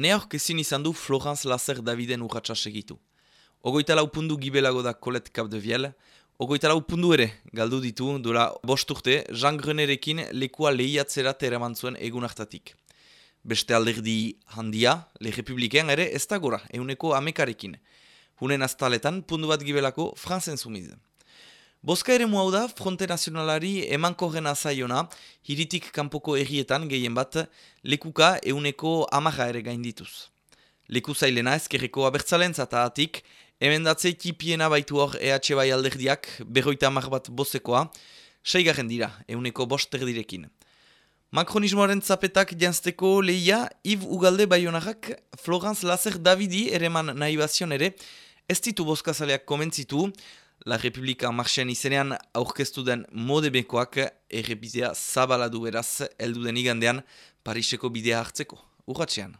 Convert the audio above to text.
Neok ezin izan du Florence Lazer Daviden urratsa segitu. Ogoita lau gibelago da Colette Capdeviel, ogoita lau pundu ere galdu ditu dola bost urte Jean Grenerekin lekua lehiatzerat eraman zuen egunartatik. Beste alderdi handia, Le Republiken ere ez da gora, euneko amekarekin. Hunen aztaletan pundu bat gibelako franzen sumiz. Boska ere hau da, Fronte Nazionalari emanko gena zaiona, hiritik kanpoko errietan gehien bat, lekuka euneko amaja ere gaindituz. Leku zailena ezkerreko abertzalen atik, emendatze kipiena baitu hor EH bai alderdiak, berroita amar bat bozekoa, seigarren dira, euneko bost erdirekin. Makronismoaren zapetak jantzteko lehia, Yves Ugalde Bayonarrak, Florence Lazer Davidi ereman nahi bazion ere, ez ditu boskazaleak komentzitu, La Republika marxen izenean aurkeztu den modebekoak errepizia zabaladu eraz, eldu den igandean Pariseko bidea hartzeko. Urratxean.